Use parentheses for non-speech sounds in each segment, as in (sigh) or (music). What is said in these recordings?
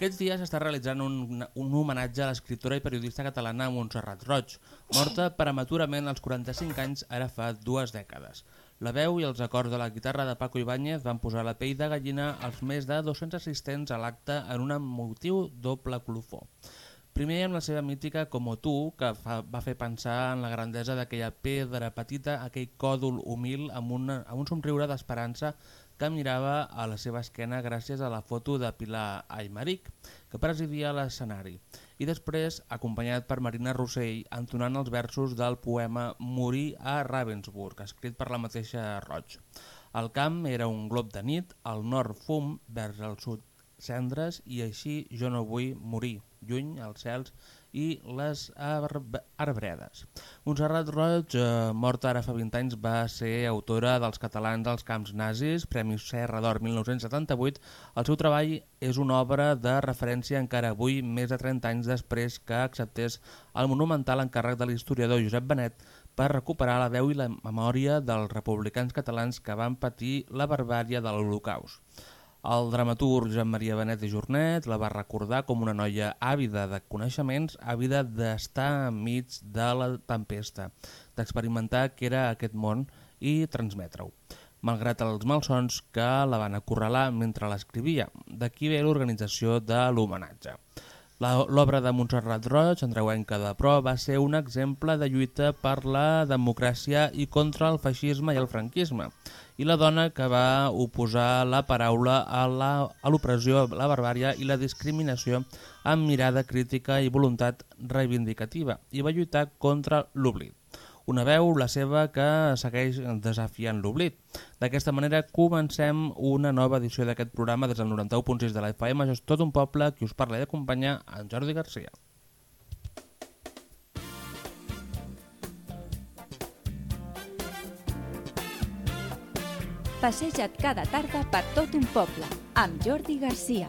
Aquests dies s'està realitzant un, un homenatge a l'escriptora i periodista catalana Montserrat Roig, morta prematurament als 45 anys ara fa dues dècades. La veu i els acords de la guitarra de Paco Ibáñez van posar la pell de gallina als més de 200 assistents a l'acte en un emotiu doble colofó. Primer amb la seva mítica Como tu, que fa, va fer pensar en la grandesa d'aquella pedra petita, aquell còdol humil amb, una, amb un somriure d'esperança que mirava a la seva esquena gràcies a la foto de Pilar Aymeric, que presidia l'escenari, i després acompanyat per Marina Rossell entonant els versos del poema Morir a Ravensburg, escrit per la mateixa Roig. El camp era un glob de nit, al nord fum, vers el sud cendres, i així jo no vull morir, lluny als cels i les arbredes. Montserrat Roig, eh, morta ara fa 20 anys, va ser autora dels catalans als camps nazis, Premi Serra d'Or 1978. El seu treball és una obra de referència encara avui, més de 30 anys després que acceptés el monumental encàrrec de l'historiador Josep Benet per recuperar la veu i la memòria dels republicans catalans que van patir la barbària de l'Holocaust. El dramaturg Joan Maria Benet i Jornet la va recordar com una noia àvida de coneixements, àvida d'estar enmig de la tempesta, d'experimentar què era aquest món i transmetre-ho, malgrat els malsons que la van acorralar mentre l'escrivia. D'aquí ve l'organització de l'homenatge. L'obra de Montserrat Roig, Andreuenca de Pro, va ser un exemple de lluita per la democràcia i contra el feixisme i el franquisme, i la dona que va oposar la paraula a l'opressió, la, la barbària i la discriminació amb mirada crítica i voluntat reivindicativa, i va lluitar contra l'oblit. Una veu, la seva, que segueix desafiant l'oblit. D'aquesta manera comencem una nova edició d'aquest programa des del 91.6 de la FM. Això és tot un poble, qui us parla i d'acompanyar en Jordi Garcia. Passeja't cada tarda per tot un poble, amb Jordi Garcia.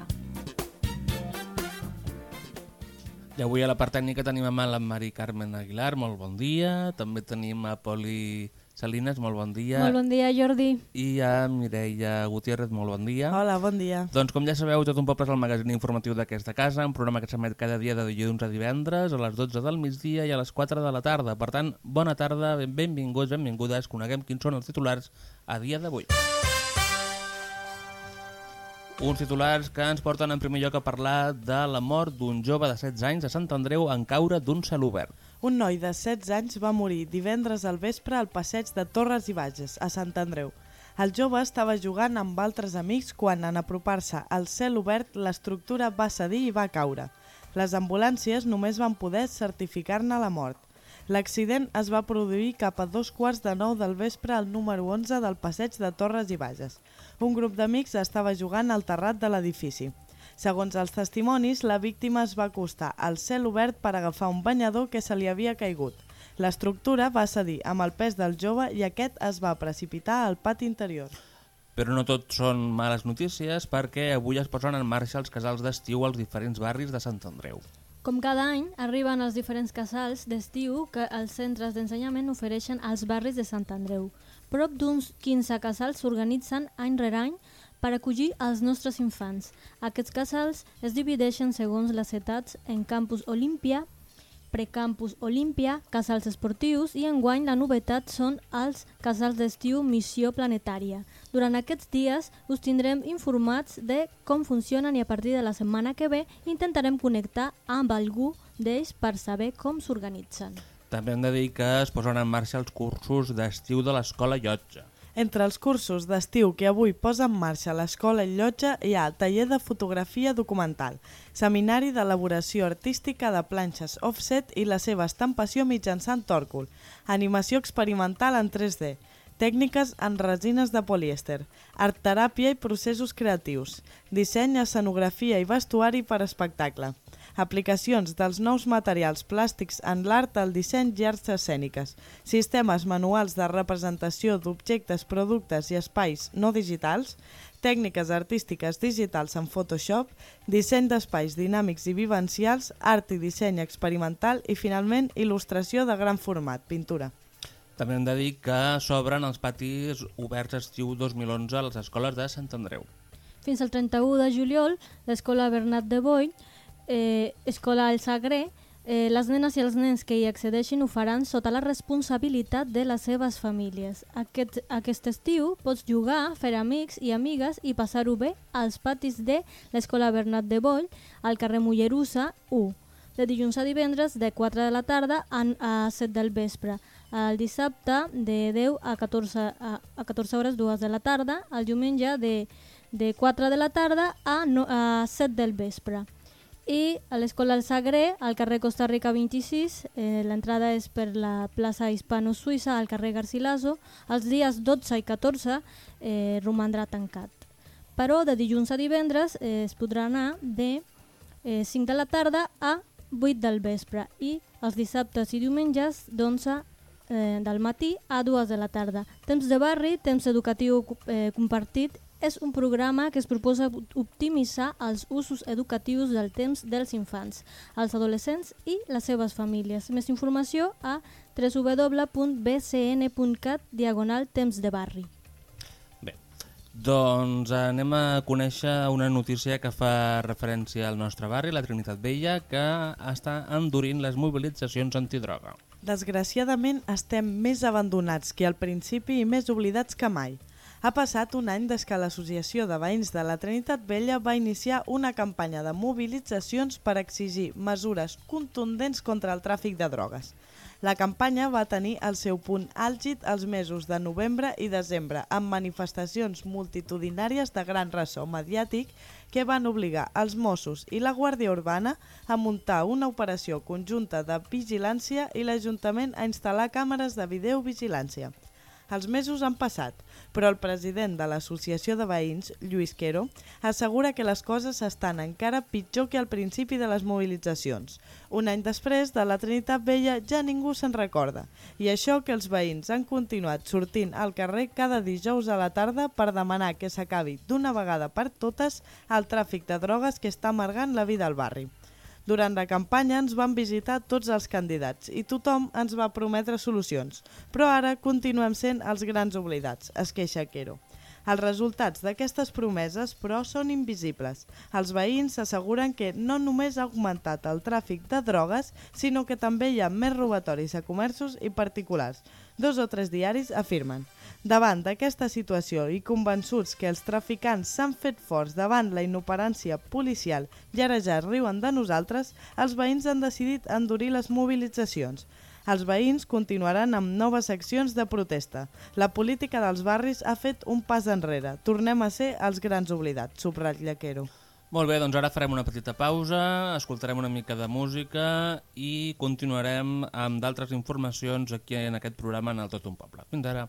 I avui a la part tècnica tenim a la Mari Carmen Aguilar, molt bon dia. També tenim a Poli Salines, molt bon dia. Molt bon dia, Jordi. I a Mireia Gutiérrez, molt bon dia. Hola, bon dia. Doncs com ja sabeu, Tot un poble és el magazín informatiu d'aquesta casa, un programa que s'emet cada dia de dilluns a divendres, a les 12 del migdia i a les 4 de la tarda. Per tant, bona tarda, benvinguts, benvingudes, coneguem quins són els titulars a dia d'avui. Uns titulars que ens porten en primer lloc a parlar de la mort d'un jove de 16 anys a Sant Andreu en caure d'un cel obert. Un noi de 16 anys va morir divendres al vespre al passeig de Torres i Bages, a Sant Andreu. El jove estava jugant amb altres amics quan, en apropar-se al cel obert, l'estructura va cedir i va caure. Les ambulàncies només van poder certificar-ne la mort. L'accident es va produir cap a dos quarts de nou del vespre al número 11 del passeig de Torres i Bages. Un grup d'amics estava jugant al terrat de l'edifici. Segons els testimonis, la víctima es va acostar al cel obert per agafar un banyador que se li havia caigut. L'estructura va cedir amb el pes del jove i aquest es va precipitar al pati interior. Però no tot són males notícies perquè avui es posen en marxa els casals d'estiu als diferents barris de Sant Andreu. Com cada any, arriben els diferents casals d'estiu que els centres d'ensenyament ofereixen als barris de Sant Andreu. Prop d'uns 15 casals s'organitzen any rere any per acollir els nostres infants. Aquests casals es divideixen segons les etats en Campus Olímpia, Precampus Olímpia, casals esportius i enguany la novetat són els casals d'estiu Missió Planetària. Durant aquests dies us tindrem informats de com funcionen i a partir de la setmana que ve intentarem connectar amb algú d'ells per saber com s'organitzen. També hem de dir que es posen en marxa els cursos d'estiu de l'Escola Llotja. Entre els cursos d'estiu que avui posa en marxa l'Escola Llotja hi ha taller de fotografia documental, seminari d'elaboració artística de planxes offset i la seva estampació mitjançant tòrcul, animació experimental en 3D, tècniques en resines de polièster, art-teràpia i processos creatius, disseny, escenografia i vestuari per espectacle, aplicacions dels nous materials plàstics en l'art, el disseny i arts escèniques, sistemes manuals de representació d'objectes, productes i espais no digitals, tècniques artístiques digitals en Photoshop, disseny d'espais dinàmics i vivencials, art i disseny experimental i, finalment, il·lustració de gran format, pintura. També hem de dir que s'obren els patis oberts estiu 2011 a les escoles de Sant Andreu. Fins al 31 de juliol, l'Escola Bernat de Boi, eh, Escola El Sagré, eh, les nenes i els nens que hi accedeixin ho faran sota la responsabilitat de les seves famílies. Aquest, aquest estiu pots jugar, fer amics i amigues i passar-ho bé als patis de l'Escola Bernat de Boi, al carrer Mollerussa 1, de dilluns a divendres de 4 de la tarda a, a 7 del vespre el dissabte de 10 a 14, a, a 14 hores 2 de la tarda, el diumenge de, de 4 de la tarda a, no, a 7 del vespre. I a l'Escola del Sagré, al carrer Costa Rica 26, eh, l'entrada és per la plaça Hispano-Suïssa, al carrer Garcilaso, els dies 12 i 14 eh, romandrà tancat. Però de dilluns a divendres eh, es podrà anar de eh, 5 de la tarda a 8 del vespre i els dissabtes i diumenges d'11 eh, del matí a 2 de la tarda. Temps de barri, temps educatiu eh, compartit, és un programa que es proposa optimitzar els usos educatius del temps dels infants, els adolescents i les seves famílies. Més informació a www.bcn.cat diagonal temps de barri. Bé, doncs anem a conèixer una notícia que fa referència al nostre barri, la Trinitat Vella, que està endurint les mobilitzacions antidroga. Desgraciadament estem més abandonats que al principi i més oblidats que mai. Ha passat un any des que l'Associació de Veïns de la Trinitat Vella va iniciar una campanya de mobilitzacions per exigir mesures contundents contra el tràfic de drogues. La campanya va tenir el seu punt àlgid els mesos de novembre i desembre, amb manifestacions multitudinàries de gran ressò mediàtic que van obligar els Mossos i la Guàrdia Urbana a muntar una operació conjunta de vigilància i l'Ajuntament a instal·lar càmeres de videovigilància. Els mesos han passat, però el president de l'Associació de Veïns, Lluís Quero, assegura que les coses estan encara pitjor que al principi de les mobilitzacions. Un any després de la Trinitat Vella ja ningú se'n recorda, i això que els veïns han continuat sortint al carrer cada dijous a la tarda per demanar que s'acabi d'una vegada per totes el tràfic de drogues que està amargant la vida al barri. Durant la campanya ens van visitar tots els candidats i tothom ens va prometre solucions, però ara continuem sent els grans oblidats, es queixa Quero. Els resultats d'aquestes promeses, però, són invisibles. Els veïns asseguren que no només ha augmentat el tràfic de drogues, sinó que també hi ha més robatoris a comerços i particulars. Dos o tres diaris afirmen Davant d'aquesta situació i convençuts que els traficants s'han fet forts davant la inoperància policial i ara ja riuen de nosaltres, els veïns han decidit endurir les mobilitzacions. Els veïns continuaran amb noves accions de protesta. La política dels barris ha fet un pas enrere. Tornem a ser els grans oblidats, subratlla Quero. Molt bé, doncs ara farem una petita pausa, escoltarem una mica de música i continuarem amb d'altres informacions aquí en aquest programa en el Tot un Poble. Fins ara.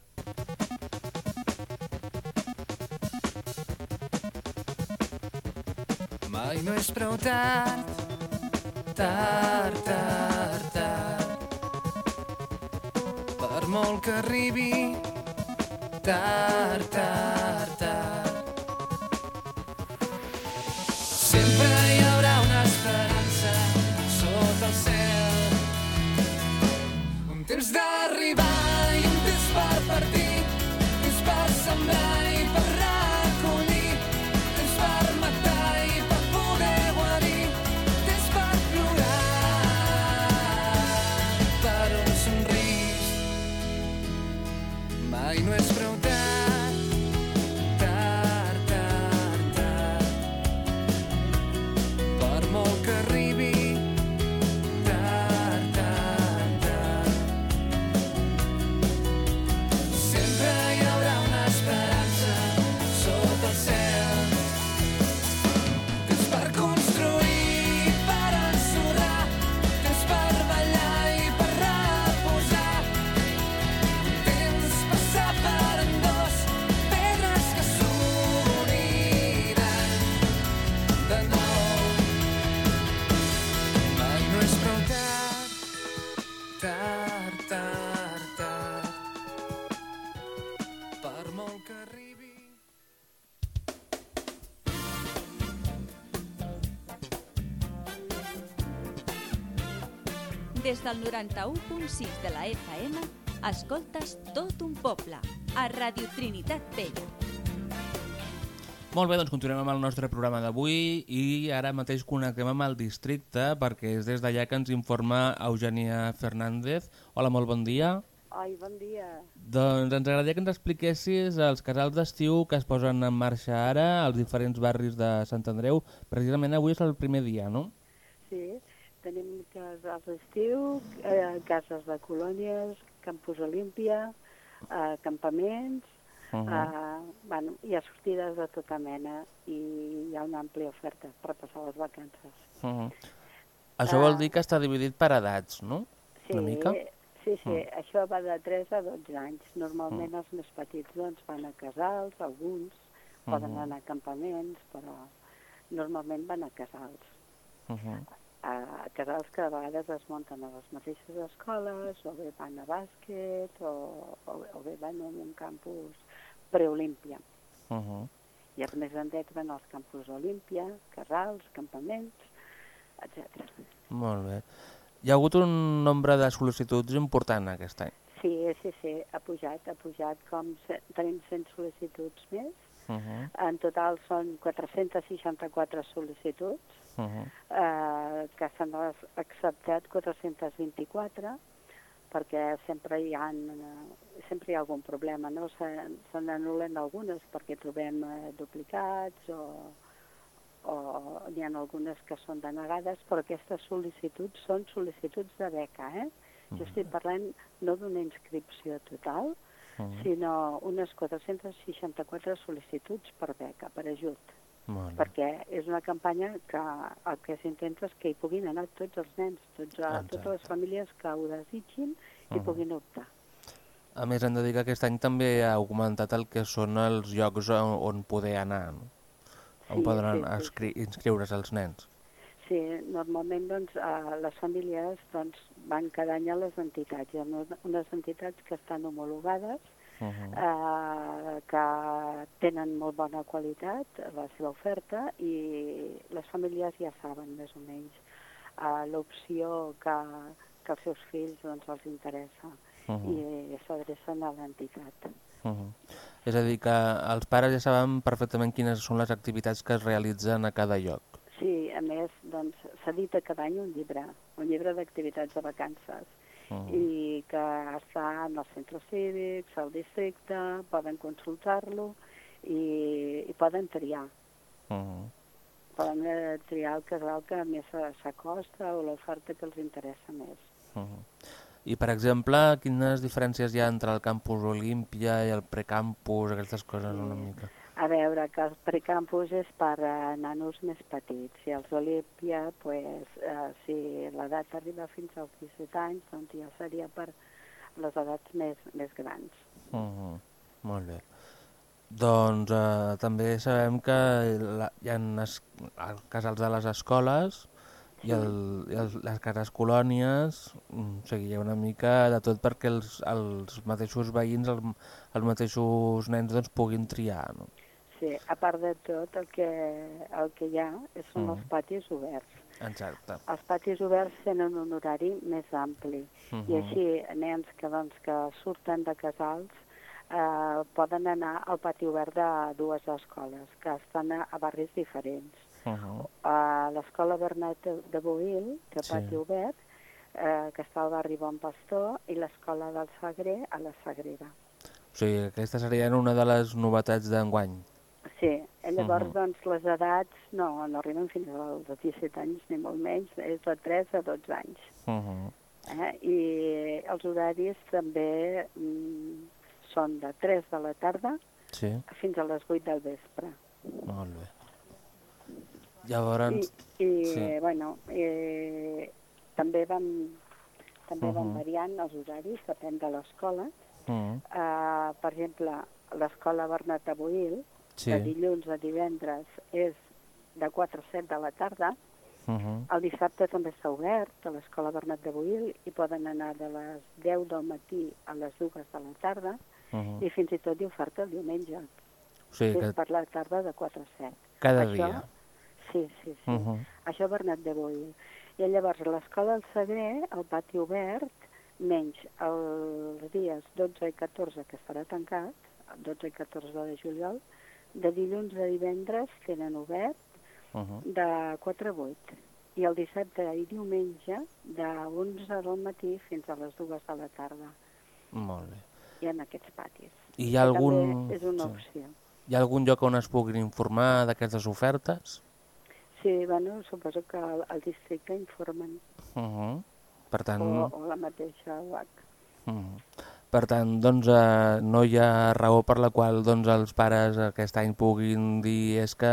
Mai no és prou tard, tard, tard, tard. Per molt que arribi, tard, tard, tard. Sempre Des del 91.6 de la FM, escoltes tot un poble, a Radio Trinitat Vella. Molt bé, doncs continuem amb el nostre programa d'avui i ara mateix connectem amb el districte perquè és des d'allà que ens informa Eugènia Fernández. Hola, molt bon dia. Ai, bon dia. Doncs ens agradaria que ens expliquessis els casals d'estiu que es posen en marxa ara als diferents barris de Sant Andreu. Precisament avui és el primer dia, no? Sí, tenim casals d'estiu, eh, cases de colònies, campus Olímpia, eh, campaments, uh Mhm. -huh. eh, bueno, hi ha sortides de tota mena i hi ha una àmplia oferta per passar les vacances. Uh -huh. Això vol dir que està dividit per edats, no? Sí, Una mica? sí, sí, això va de 3 a 12 anys. Normalment els més petits doncs, van a casals, alguns poden anar a campaments, però normalment van a casals. Uh -huh. A casals que a vegades es munten a les mateixes escoles, o bé van a bàsquet, o, o, o bé van a un campus preolímpia. Uh -huh. I els més grandets van als campus Olímpia, casals, campaments, etc. Molt bé. Hi ha hagut un nombre de sol·licituds important aquest any. Sí, sí, sí, ha pujat, ha pujat com tenim 100 sol·licituds més. Uh -huh. En total són 464 sol·licituds, Uh -huh. eh, que s'han acceptat 424 perquè sempre hi ha, sempre hi ha algun problema, no? Se, se n'anulen algunes perquè trobem eh, duplicats o, o n'hi ha algunes que són denegades, però aquestes sol·licituds són sol·licituds de beca, eh? Jo estic parlant no d'una inscripció total, Mhm. sinó unes 464 sol·licituds per beca, per ajut Molt bé. perquè és una campanya que el que s'intenta és que hi puguin anar tots els nens, tots, a, Exacte. totes les famílies que ho desitgin i Mhm. puguin optar. A més, hem de dir que aquest any també ha augmentat el que són els llocs on, on poder anar, no? on Sí, poden sí, sí, inscri inscriure's els nens. Sí, normalment doncs, a les famílies doncs, van cada any a les entitats. Hi ha unes- unes entitats que estan homologades, Uh -huh. eh, que tenen molt bona qualitat la seva oferta i les famílies ja saben més o menys eh, l'opció que, que als seus fills doncs, els interessa Uh -huh. i s'adrecen a l'entitat. Uh -huh. És a dir, que els pares ja saben perfectament quines són les activitats que es realitzen a cada lloc. Sí, a més, doncs, s'edita cada any un llibre, un llibre d'activitats de vacances, -huh. i que està en els centres cívics, al districte, poden consultar-lo i, i poden triar. Uh -huh. Poden eh, triar el casal que més s'acosta o l'oferta que els interessa més. Uh -huh. I, per exemple, quines diferències hi ha entre el campus Olímpia i el precampus, aquestes coses una mica? A veure, que el precampus és per a nanos més petits i els Olímpia, pues, eh, si l'edat arriba fins als 17 anys, doncs ja seria per les edats més, més grans. Uh -huh. Molt bé. Doncs eh, també sabem que la, hi ha es, casals de les escoles i, el, i el, les cases colònies, mm, o sigui, hi ha una mica de tot perquè els, els mateixos veïns, els, els mateixos nens doncs, puguin triar. No? Sí, a part de tot, el que, el que hi ha són Mhm. els patis oberts. Exacte. Els patis oberts tenen un horari més ampli Mhm. i així nens que, doncs, que surten de casals eh, poden anar al pati obert de dues escoles que estan a, a barris diferents. Uh -huh. A l'escola Bernat de, Boil, té Sí. pati obert, eh, que està al barri Bon Pastor, i l'escola del Sagrer a la Sagrera. O sigui, aquesta seria una de les novetats d'enguany. Sí, llavors Mhm. doncs les edats no, no arriben fins als 17 anys ni molt menys, és de 3 a 12 anys. Uh -huh. Eh? I els horaris també mm, són de 3 de la tarda Sí, fins a les 8 del vespre. molt bé. Llavors, I, i sí. bueno, eh, també van, també van Mhm. variant els horaris, depèn de l'escola. uh -huh. Eh, per exemple, l'escola Bernat de Boil, sí. de dilluns a divendres, és de 4 a 7 de la tarda, Uh -huh. El dissabte també està obert a l'escola Bernat de Boil i poden anar de les 10 del matí a les 2 de la tarda Uh -huh. i fins i tot hi oferta el diumenge, O sigui que és per la tarda de 4 a 7. cada Això- dia. Sí, sí, sí. Uh -huh. Això Bernat de Boil. I llavors l'escola del Sagrer, el pati obert, menys els dies 12 i 14 que estarà tancat, 12 i 14 de juliol, De dilluns a divendres tenen obert Uh -huh. de 4 a 8 i el dissabte i diumenge de 11 del matí fins a les 2 de la tarda Molt bé. i en aquests patis. I hi ha algun, També és una sí. opció. hi ha algun lloc on es puguin informar d'aquestes ofertes? Sí, bueno, suposo que al, al districte informen, Uh -huh. Per tant, o, o la mateixa UAC. Mm. Per tant, doncs, eh, no hi ha raó per la qual doncs, els pares aquest any puguin dir és que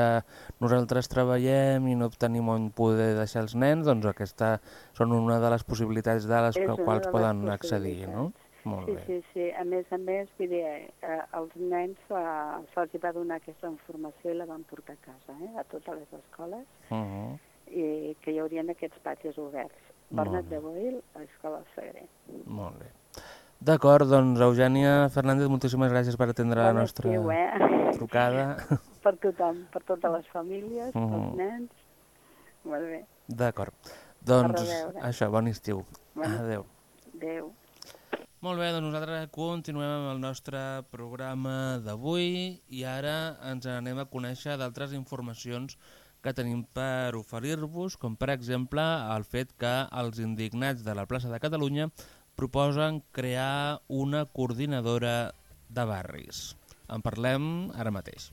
nosaltres treballem i no tenim on poder deixar els nens, doncs aquesta són una de les possibilitats de les És que, quals de les poden accedir, no? Molt Sí, bé. sí, sí. A més a més, vull dir, eh, als nens eh, se'ls va donar aquesta informació i la van portar a casa, eh, a totes les escoles, Uh -huh. i que hi haurien aquests patis oberts. Bernat de Boil, Escola Segre. Molt bé. D'acord, doncs, Eugènia Fernández, moltíssimes gràcies per atendre la Bon nostra estiu, eh? trucada. (laughs) per tothom, per totes les famílies, Mhm. pels nens. Molt bé. D'acord. Doncs, això, bon estiu. Bon Adéu. Adéu. Molt bé, doncs nosaltres continuem amb el nostre programa d'avui i ara ens anem a conèixer d'altres informacions que tenim per oferir-vos, com per exemple el fet que els indignats de la plaça de Catalunya proposen crear una coordinadora de barris. En parlem ara mateix.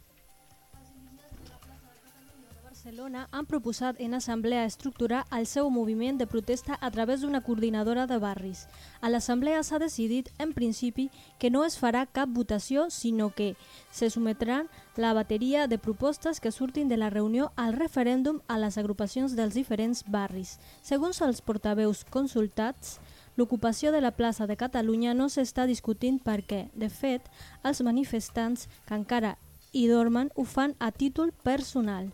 Barcelona han proposat en assemblea estructurar el seu moviment de protesta a través d'una coordinadora de barris. A l'assemblea s'ha decidit, en principi, que no es farà cap votació, sinó que se sometran la bateria de propostes que surtin de la reunió al referèndum a les agrupacions dels diferents barris. Segons els portaveus consultats, L'ocupació de la plaça de Catalunya no s'està discutint perquè, de fet, els manifestants que encara hi dormen ho fan a títol personal.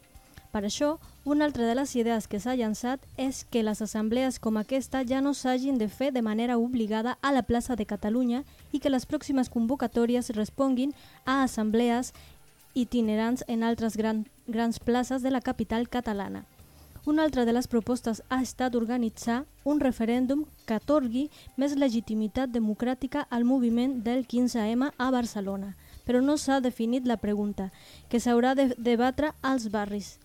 Per això, una altra de les idees que s'ha llançat és que les assemblees com aquesta ja no s'hagin de fer de manera obligada a la plaça de Catalunya i que les pròximes convocatòries responguin a assemblees itinerants en altres gran, grans places de la capital catalana. Una altra de les propostes ha estat organitzar un referèndum que atorgui més legitimitat democràtica al moviment del 15M a Barcelona, però no s'ha definit la pregunta, que s'haurà de debatre als barris.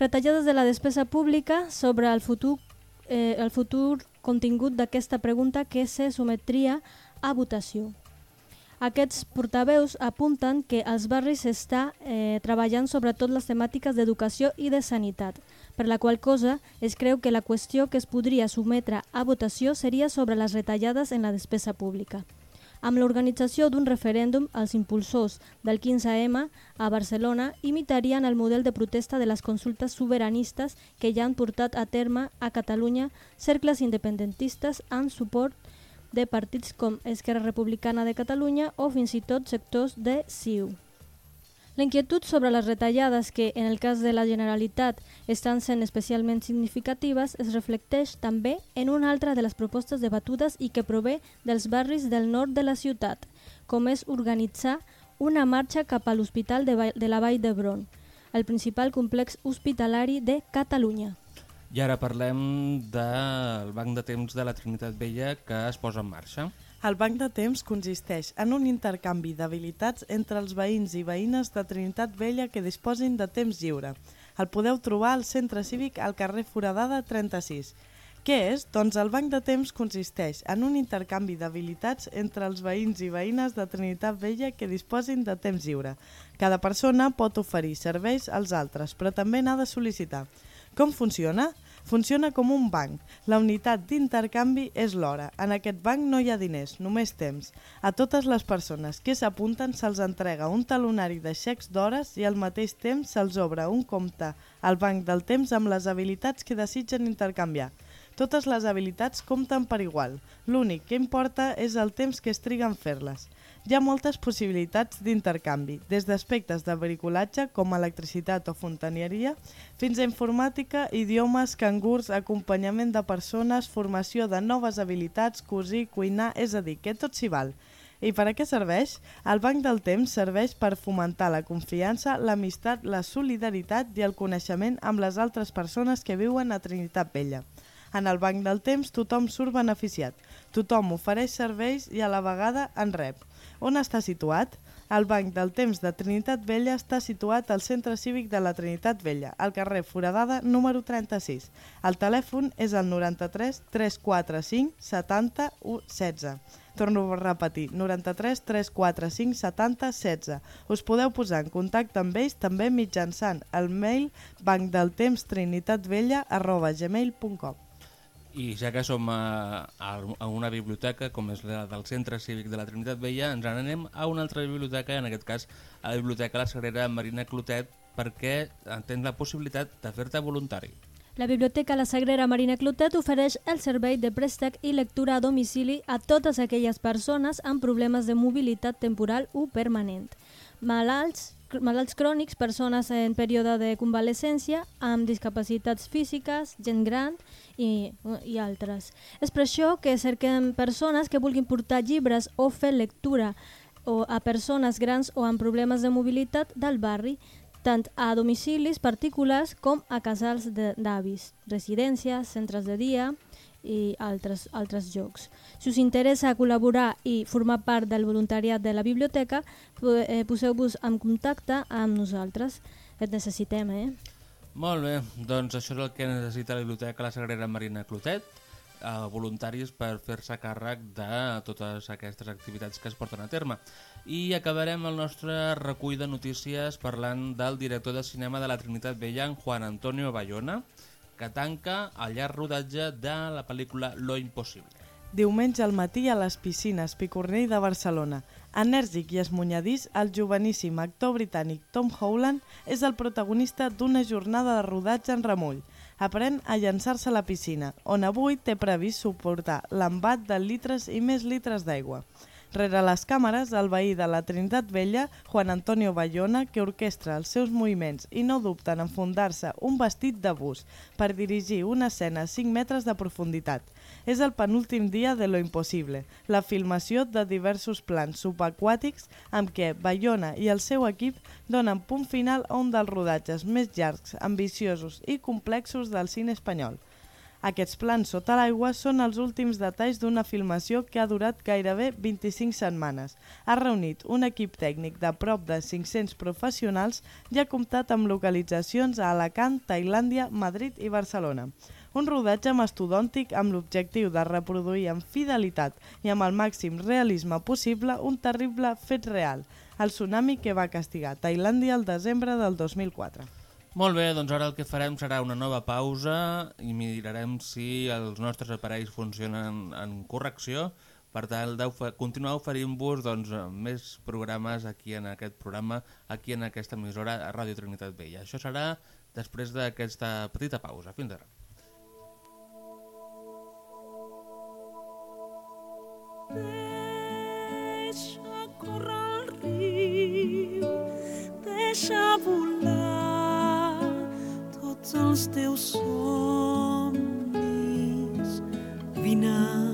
Retallades de la despesa pública sobre el futur, eh, el futur contingut d'aquesta pregunta que se sometria a votació. Aquests portaveus apunten que als barris s'està eh, treballant sobretot les temàtiques d'educació i de sanitat, per la qual cosa es creu que la qüestió que es podria sometre a votació seria sobre les retallades en la despesa pública. Amb l'organització d'un referèndum, els impulsors del 15M a Barcelona imitarien el model de protesta de les consultes sobiranistes que ja han portat a terme a Catalunya cercles independentistes en suport de partits com Esquerra Republicana de Catalunya o fins i tot sectors de CiU. L'inquietud sobre les retallades que, en el cas de la Generalitat, estan sent especialment significatives es reflecteix també en una altra de les propostes debatudes i que prové dels barris del nord de la ciutat, com és organitzar una marxa cap a l'Hospital de, de la Vall d'Hebron, el principal complex hospitalari de Catalunya. I ara parlem del banc de temps de la Trinitat Vella que es posa en marxa. El banc de temps consisteix en un intercanvi d'habilitats entre els veïns i veïnes de Trinitat Vella que disposin de temps lliure. El podeu trobar al centre cívic al carrer Foradada 36. Què és? Doncs el banc de temps consisteix en un intercanvi d'habilitats entre els veïns i veïnes de Trinitat Vella que disposin de temps lliure. Cada persona pot oferir serveis als altres, però també n'ha de sol·licitar. Com funciona? Funciona com un banc. La unitat d'intercanvi és l'hora. En aquest banc no hi ha diners, només temps. A totes les persones que s'apunten se'ls entrega un talonari de xecs d'hores i al mateix temps se'ls obre un compte al banc del temps amb les habilitats que desitgen intercanviar. Totes les habilitats compten per igual. L'únic que importa és el temps que es triga fer-les. Hi ha moltes possibilitats d'intercanvi, des d'aspectes de bricolatge com electricitat o fontaneria, fins a informàtica, idiomes, cangurs, acompanyament de persones, formació de noves habilitats, cosir, cuinar, és a dir, que tot s'hi val. I per a què serveix? El Banc del Temps serveix per fomentar la confiança, l'amistat, la solidaritat i el coneixement amb les altres persones que viuen a Trinitat Vella. En el banc del temps tothom surt beneficiat. Tothom ofereix serveis i a la vegada en rep. On està situat? El Banc del Temps de Trinitat Vella està situat al Centre Cívic de la Trinitat Vella, al carrer Foradada número 36. El telèfon és el 93 345 70 16. Torno a repetir, 93 345 70 16. Us podeu posar en contacte amb ells també mitjançant el mail bancdeltempstrinitatvella arroba gmail.com I ja que som a, a, a una biblioteca, com és la del Centre Cívic de la Trinitat Vella, ens n'anem a una altra biblioteca, en aquest cas a la Biblioteca La Sagrera Marina Clotet, perquè tens la possibilitat de fer-te voluntari. La Biblioteca La Sagrera Marina Clotet ofereix el servei de préstec i lectura a domicili a totes aquelles persones amb problemes de mobilitat temporal o permanent. Malalts, malalts crònics, persones en període de convalescència, amb discapacitats físiques, gent gran i, i altres. És per això que cerquem persones que vulguin portar llibres o fer lectura o a persones grans o amb problemes de mobilitat del barri, tant a domicilis particulars com a casals d'avis, residències, centres de dia i altres, altres llocs. Si us interessa col·laborar i formar part del voluntariat de la biblioteca, eh, poseu-vos en contacte amb nosaltres. Et necessitem, eh? Molt bé, doncs això és el que necessita la Biblioteca La Sagrera Marina Clotet, eh, voluntaris per fer-se càrrec de totes aquestes activitats que es porten a terme. I acabarem el nostre recull de notícies parlant del director de cinema de la Trinitat Vella, Juan Antonio Bayona, que tanca el llarg rodatge de la pel·lícula Lo Impossible. Diumenge al matí a les piscines Picornell de Barcelona. Enèrgic i esmunyadís, el joveníssim actor britànic Tom Howland és el protagonista d'una jornada de rodatge en remull. Aprèn a llançar-se a la piscina, on avui té previst suportar l'embat de litres i més litres d'aigua. Rere les càmeres, el veí de la Trinitat Vella, Juan Antonio Bayona, que orquestra els seus moviments i no dubta en enfundar-se un vestit de bus per dirigir una escena a 5 metres de profunditat. És el penúltim dia de Lo Impossible, la filmació de diversos plans subaquàtics amb què Bayona i el seu equip donen punt final a un dels rodatges més llargs, ambiciosos i complexos del cine espanyol. Aquests plans sota l'aigua són els últims detalls d'una filmació que ha durat gairebé 25 setmanes. Ha reunit un equip tècnic de prop de 500 professionals i ha comptat amb localitzacions a Alacant, Tailàndia, Madrid i Barcelona. Un rodatge mastodòntic amb l'objectiu de reproduir amb fidelitat i amb el màxim realisme possible un terrible fet real, el tsunami que va castigar Tailàndia el desembre del 2004. Molt bé, doncs ara el que farem serà una nova pausa i mirarem si els nostres aparells funcionen en correcció per de continuar oferint-vos doncs, més programes aquí en aquest programa, aquí en aquesta emissora a Ràdio Trinitat Vella. Això serà després d'aquesta petita pausa. Fins ara. Deixa córrer el riu, deixa volar els teus somnis. Vine al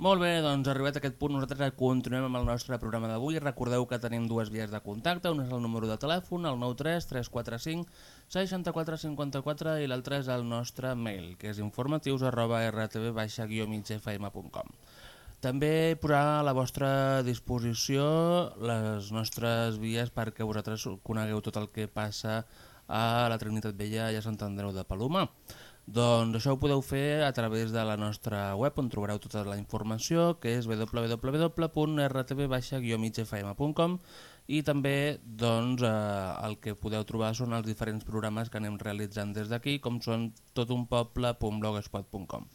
Molt bé, doncs arribat a aquest punt nosaltres continuem amb el nostre programa d'avui. Recordeu que tenim dues vies de contacte, una és el número de telèfon, el 93 345 6454 i l'altre és el nostre mail, que és informatius arroba rtv-migfm.com. També posar a la vostra disposició les nostres vies perquè vosaltres conegueu tot el que passa a la Trinitat Vella i a Sant Andreu de Palomar. Doncs això ho podeu fer a través de la nostra web on trobareu tota la informació que és www.rtv-migfm.com i també doncs, eh, el que podeu trobar són els diferents programes que anem realitzant des d'aquí com són totunpoble.blogspot.com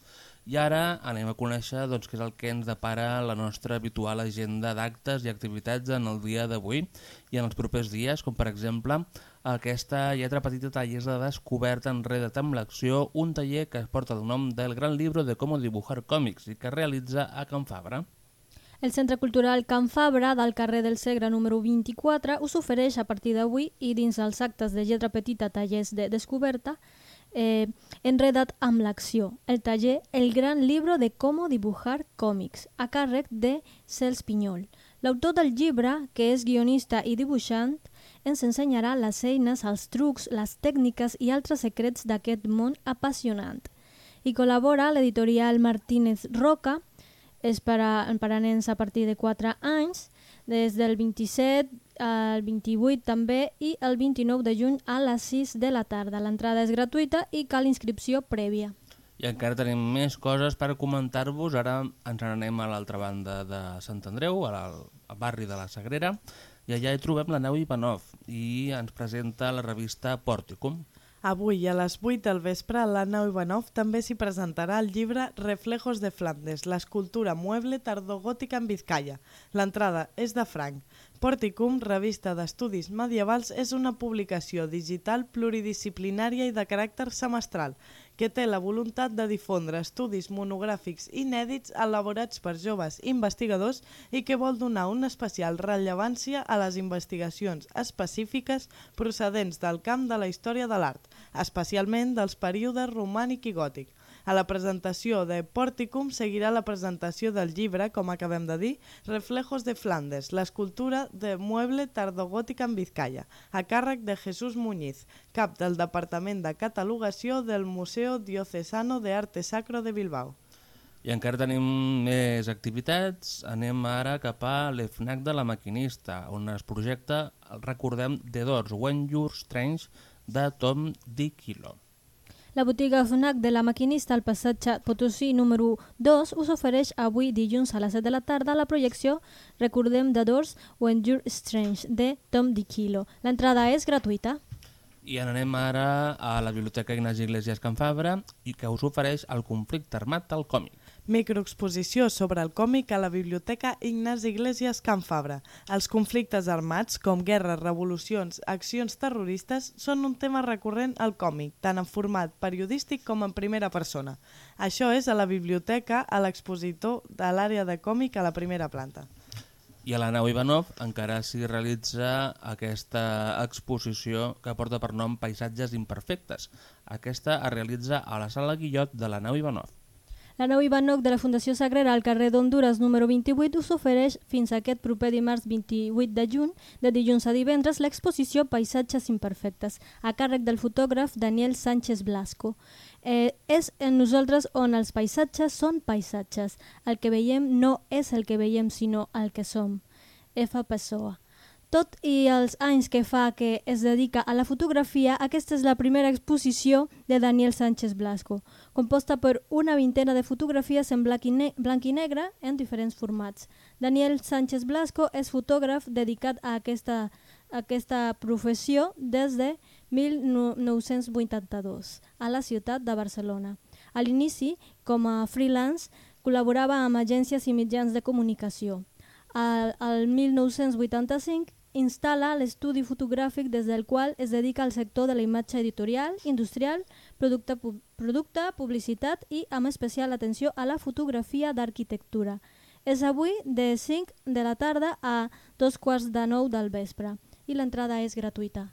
i ara anem a conèixer doncs, què és el que ens depara la nostra habitual agenda d'actes i activitats en el dia d'avui i en els propers dies, com per exemple aquesta lletra petita tallers de descoberta enreda't amb l'acció, un taller que porta el nom del gran libro de cómo dibujar còmics i que es realitza a Can Fabra. El Centre Cultural Can Fabra del carrer del Segre número 24 us ofereix a partir d'avui i dins els actes de lletra petita tallers de descoberta eh, Enreda't amb l'acció, el taller El gran libro de cómo dibujar còmics, a càrrec de Cels Pinyol. L'autor del llibre, que és guionista i dibuixant, ens ensenyarà les eines, els trucs, les tècniques i altres secrets d'aquest món apassionant. I col·labora l'editorial Martínez Roca, és per a, per a nens a partir de 4 anys, des del 27 al 28 també i el 29 de juny a les 6 de la tarda. L'entrada és gratuïta i cal inscripció prèvia. I encara tenim més coses per comentar-vos. Ara ens n'anem a l'altra banda de Sant Andreu, al, barri de la Sagrera, i allà hi trobem la Neu Ivanov i ens presenta la revista Porticum. Avui, a les 8 del vespre, la Nau Ivanov també s'hi presentarà el llibre Reflejos de Flandes, l'escultura mueble tardogòtica en Vizcaya. L'entrada és de franc. Porticum, revista d'estudis medievals, és una publicació digital pluridisciplinària i de caràcter semestral que té la voluntat de difondre estudis monogràfics inèdits elaborats per joves investigadors i que vol donar una especial rellevància a les investigacions específiques procedents del camp de la història de l'art, especialment dels períodes romànic i gòtic. A la presentació de Porticum seguirà la presentació del llibre, com acabem de dir, Reflejos de Flandes, l'escultura de mueble tardogòtica en Vizcaya, a càrrec de Jesús Muñiz, cap del Departament de Catalogació del Museu Diocesano de Arte Sacro de Bilbao. I encara tenim més activitats. Anem ara cap a l'EFNAC de la Maquinista, on es projecta, recordem, The Doors, When You're Strange, de Tom DiKilo. La botiga FNAC de la Maquinista al passatge Potosí número 2 us ofereix avui dilluns a les 7 de la tarda la projecció Recordem The Doors When You're Strange de Tom DiKilo. L'entrada és gratuïta. I anem ara a la Biblioteca Ignasi Iglesias Can Fabra i que us ofereix el conflicte armat al còmic. Microexposició sobre el còmic a la Biblioteca Ignasi Iglesias Can Fabra. Els conflictes armats, com guerres, revolucions, accions terroristes, són un tema recurrent al còmic, tant en format periodístic com en primera persona. Això és a la biblioteca, a l'expositor de l'àrea de còmic a la primera planta. I a la nau Ivanov encara s'hi realitza aquesta exposició que porta per nom Paisatges imperfectes. Aquesta es realitza a la sala Guillot de la nau Ivanov. La nau Ivanov de la Fundació Sagrera al carrer d'Honduras número 28 us ofereix fins aquest proper dimarts 28 de juny, de dilluns a divendres, l'exposició Paisatges imperfectes, a càrrec del fotògraf Daniel Sánchez Blasco. Eh, és en nosaltres on els paisatges són paisatges. El que veiem no és el que veiem, sinó el que som. F. Pessoa. Tot i els anys que fa que es dedica a la fotografia, aquesta és la primera exposició de Daniel Sánchez Blasco, composta per una vintena de fotografies en blanc i, ne blanc i negre en diferents formats. Daniel Sánchez Blasco és fotògraf dedicat a aquesta, a aquesta professió des de 1982 a la ciutat de Barcelona. A l'inici, com a freelance, col·laborava amb agències i mitjans de comunicació. Al, al 1985 instal·la l'estudi fotogràfic des del qual es dedica al sector de la imatge editorial, industrial, producte, pu producte publicitat i amb especial atenció a la fotografia d'arquitectura. És avui de 5 de la tarda a dos quarts de 9 del vespre i l'entrada és gratuïta.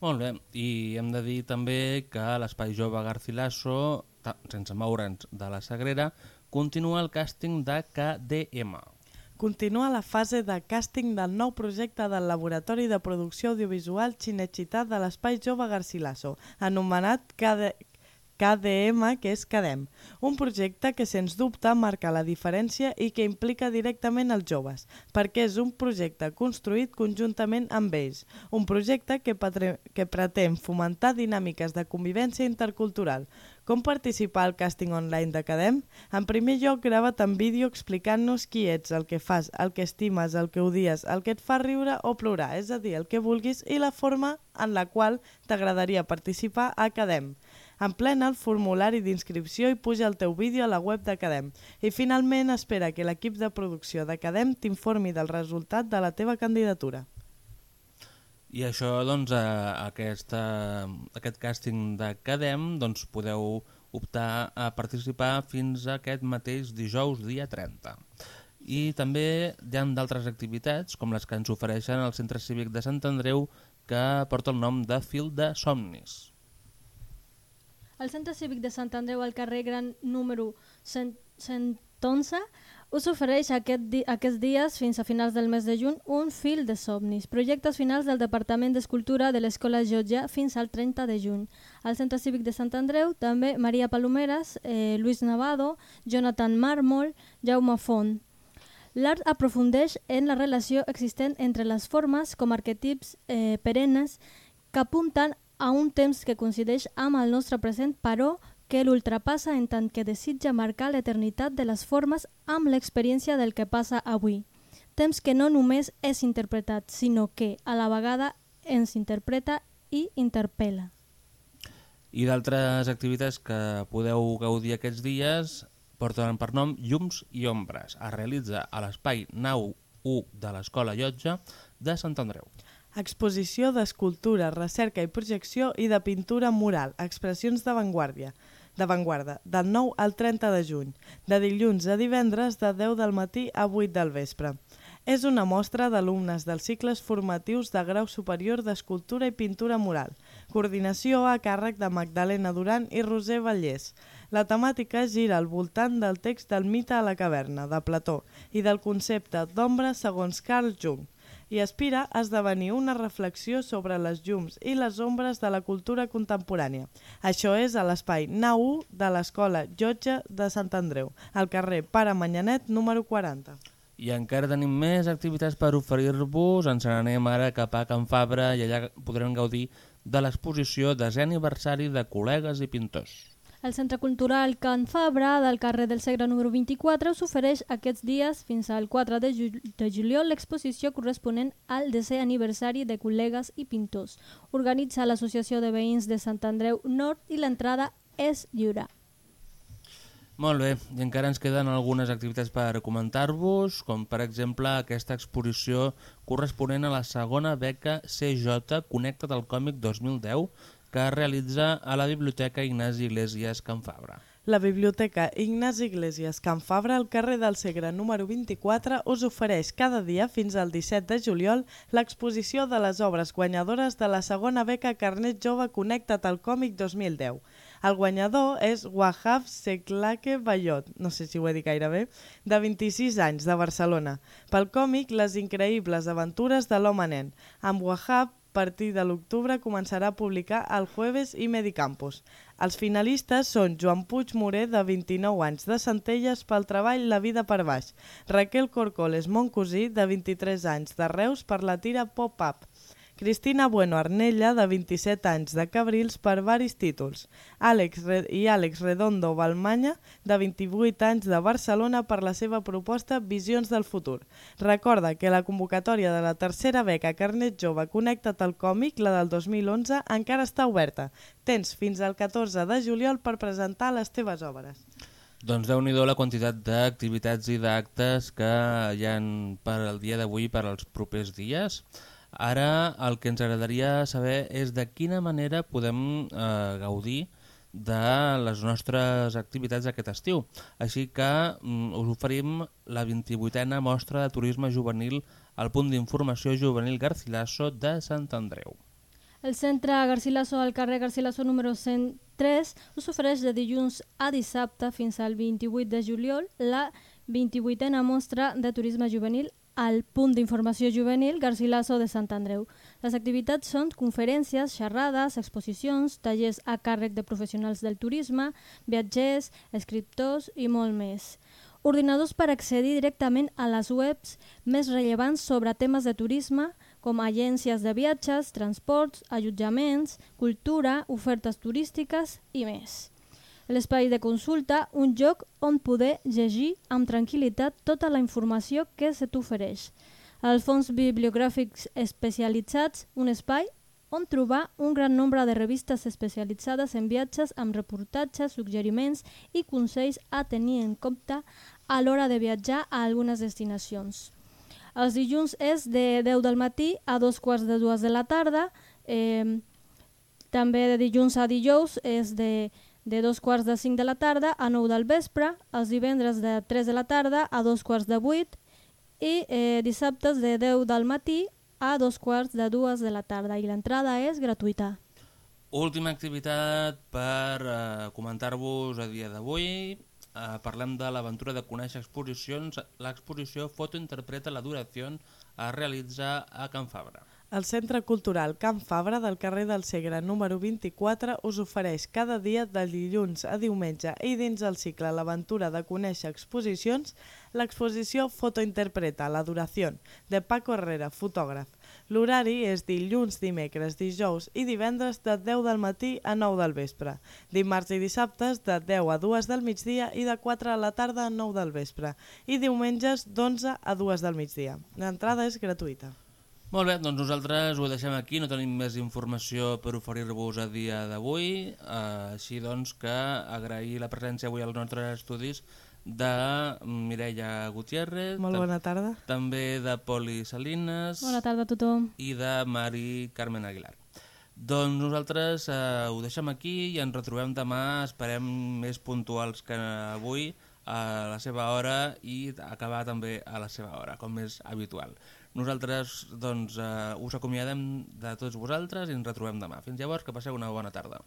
Molt bé, i hem de dir també que l'Espai Jove Garcilaso, sense moure'ns de la Sagrera, continua el càsting de KDM. Continua la fase de càsting del nou projecte del Laboratori de Producció Audiovisual Xinechità de l'Espai Jove Garcilaso, anomenat KD... KDM, que és CADEM, un projecte que sens dubte marca la diferència i que implica directament els joves, perquè és un projecte construït conjuntament amb ells, un projecte que, que pretén fomentar dinàmiques de convivència intercultural. Com participar al càsting online de CADEM? En primer lloc, grava't en vídeo explicant-nos qui ets, el que fas, el que estimes, el que odies, el que et fa riure o plorar, és a dir, el que vulguis i la forma en la qual t'agradaria participar a CADEM. Emplena el formulari d'inscripció i puja el teu vídeo a la web de Cadem. I finalment espera que l'equip de producció de Cadem t'informi del resultat de la teva candidatura. I això, doncs, a, aquesta, aquest càsting de Cadem, doncs, podeu optar a participar fins a aquest mateix dijous, dia 30. I també hi ha d'altres activitats, com les que ens ofereixen el Centre Cívic de Sant Andreu, que porta el nom de Fil de Somnis. El Centre Cívic de Sant Andreu al carrer Gran número 100 111 us ofereix aquest di aquests dies fins a finals del mes de juny un fil de somnis, projectes finals del Departament d'Escultura de l'Escola Jotja fins al 30 de juny. Al Centre Cívic de Sant Andreu també Maria Palomeres, eh, Luis Navado, Jonathan Mármol, Jaume Font. L'art aprofundeix en la relació existent entre les formes com arquetips eh, perennes que apunten a un temps que coincideix amb el nostre present, però que l'ultrapassa en tant que desitja marcar l'eternitat de les formes amb l'experiència del que passa avui. Temps que no només és interpretat, sinó que, a la vegada, ens interpreta i interpel·la. I d'altres activitats que podeu gaudir aquests dies porten per nom Llums i Ombres. Es realitza a l'espai Nau 1 de l'Escola Llotja de Sant Andreu. Exposició d'escultura, recerca i projecció i de pintura mural, expressions d'avantguàrdia, d'avantguarda, del 9 al 30 de juny, de dilluns a divendres de 10 del matí a 8 del vespre. És una mostra d'alumnes dels cicles formatius de grau superior d'escultura i pintura mural. Coordinació a càrrec de Magdalena Duran i Roser Vallès. La temàtica gira al voltant del text del mite a la caverna, de Plató, i del concepte d'ombra segons Carl Jung i aspira a esdevenir una reflexió sobre les llums i les ombres de la cultura contemporània. Això és a l'espai Nau 1 de l'Escola Llotja de Sant Andreu, al carrer Pare Manyanet número 40. I encara tenim més activitats per oferir-vos. Ens n'anem ara cap a Can Fabra i allà podrem gaudir de l'exposició desè aniversari de col·legues i pintors. El Centre Cultural Can Fabra del carrer del Segre número 24 us ofereix aquests dies fins al 4 de, ju de juliol l'exposició corresponent al desè aniversari de col·legues i pintors. Organitza l'Associació de Veïns de Sant Andreu Nord i l'entrada és lliure. Molt bé, i encara ens queden algunes activitats per comentar-vos, com per exemple aquesta exposició corresponent a la segona beca CJ Connecta't al Còmic 2010 que es realitza a la Biblioteca Ignasi Iglesias Can Fabra. La Biblioteca Ignasi Iglesias Can Fabra al carrer del Segre número 24 us ofereix cada dia fins al 17 de juliol l'exposició de les obres guanyadores de la segona beca Carnet Jove Connecta't al Còmic 2010. El guanyador és Wahab Seklake Bayot, no sé si ho he dit gaire bé, de 26 anys, de Barcelona, pel còmic Les increïbles aventures de l'home nen. Amb Wahab, partir de l'octubre, començarà a publicar el Jueves i Medicampus. Els finalistes són Joan Puig Moré, de 29 anys, de Centelles, pel treball La vida per baix. Raquel Corcoles Moncosí, de 23 anys, de Reus, per la tira Pop-Up. Cristina Bueno Arnella, de 27 anys, de Cabrils, per varis títols. Àlex Re i Àlex Redondo Balmanya, de 28 anys, de Barcelona, per la seva proposta Visions del futur. Recorda que la convocatòria de la tercera beca Carnet Jove Connecta't al còmic, la del 2011, encara està oberta. Tens fins al 14 de juliol per presentar les teves obres. Doncs déu nhi la quantitat d'activitats i d'actes que hi han per al dia d'avui per als propers dies. Ara el que ens agradaria saber és de quina manera podem eh, gaudir de les nostres activitats aquest estiu. Així que mm, us oferim la 28a mostra de turisme juvenil al punt d'informació juvenil Garcilaso de Sant Andreu. El centre Garcilaso al carrer Garcilaso número 103 us ofereix de dilluns a dissabte fins al 28 de juliol la 28a mostra de turisme juvenil al punt d'informació juvenil Garcilaso de Sant Andreu. Les activitats són conferències, xerrades, exposicions, tallers a càrrec de professionals del turisme, viatgers, escriptors i molt més. Ordinadors per accedir directament a les webs més rellevants sobre temes de turisme, com agències de viatges, transports, allotjaments, cultura, ofertes turístiques i més. L'espai de consulta, un lloc on poder llegir amb tranquil·litat tota la informació que se t'ofereix. Els fons bibliogràfics especialitzats, un espai on trobar un gran nombre de revistes especialitzades en viatges amb reportatges, suggeriments i consells a tenir en compte a l'hora de viatjar a algunes destinacions. Els dilluns és de 10 del matí a dos quarts de dues de la tarda, eh, també de dilluns a dijous és de de dos quarts de cinc de la tarda a 9 del vespre, els divendres de 3 de la tarda a dos quarts de 8 i eh, dissabtes de 10 del matí a dos quarts de dues de la tarda i l'entrada és gratuïta. Última activitat per eh, comentar-vos a dia d'avui. Eh, parlem de l'aventura de conèixer exposicions. L'exposició Foto interpreta la duració es realitza a Can Fabra. El Centre Cultural Camp Fabra del carrer del Segre número 24 us ofereix cada dia de dilluns a diumenge i dins el cicle L'aventura de conèixer exposicions l'exposició Fotointerpreta la duració de Paco Herrera, fotògraf. L'horari és dilluns, dimecres, dijous i divendres de 10 del matí a 9 del vespre. Dimarts i dissabtes de 10 a 2 del migdia i de 4 a la tarda a 9 del vespre. I diumenges d'11 a 2 del migdia. L'entrada és gratuïta. Molt bé, doncs nosaltres ho deixem aquí, no tenim més informació per oferir-vos a dia d'avui, eh, així doncs que agrair la presència avui als nostres estudis de Mireia Gutiérrez, Molt bona tarda. també de Poli Salines Bona tarda a tothom. i de Mari Carmen Aguilar. Doncs nosaltres eh, ho deixem aquí i ens retrobem demà, esperem més puntuals que avui, a la seva hora i acabar també a la seva hora, com és habitual. Nosaltres doncs, eh, us acomiadem de tots vosaltres i ens retrobem demà. Fins llavors, que passeu una bona tarda.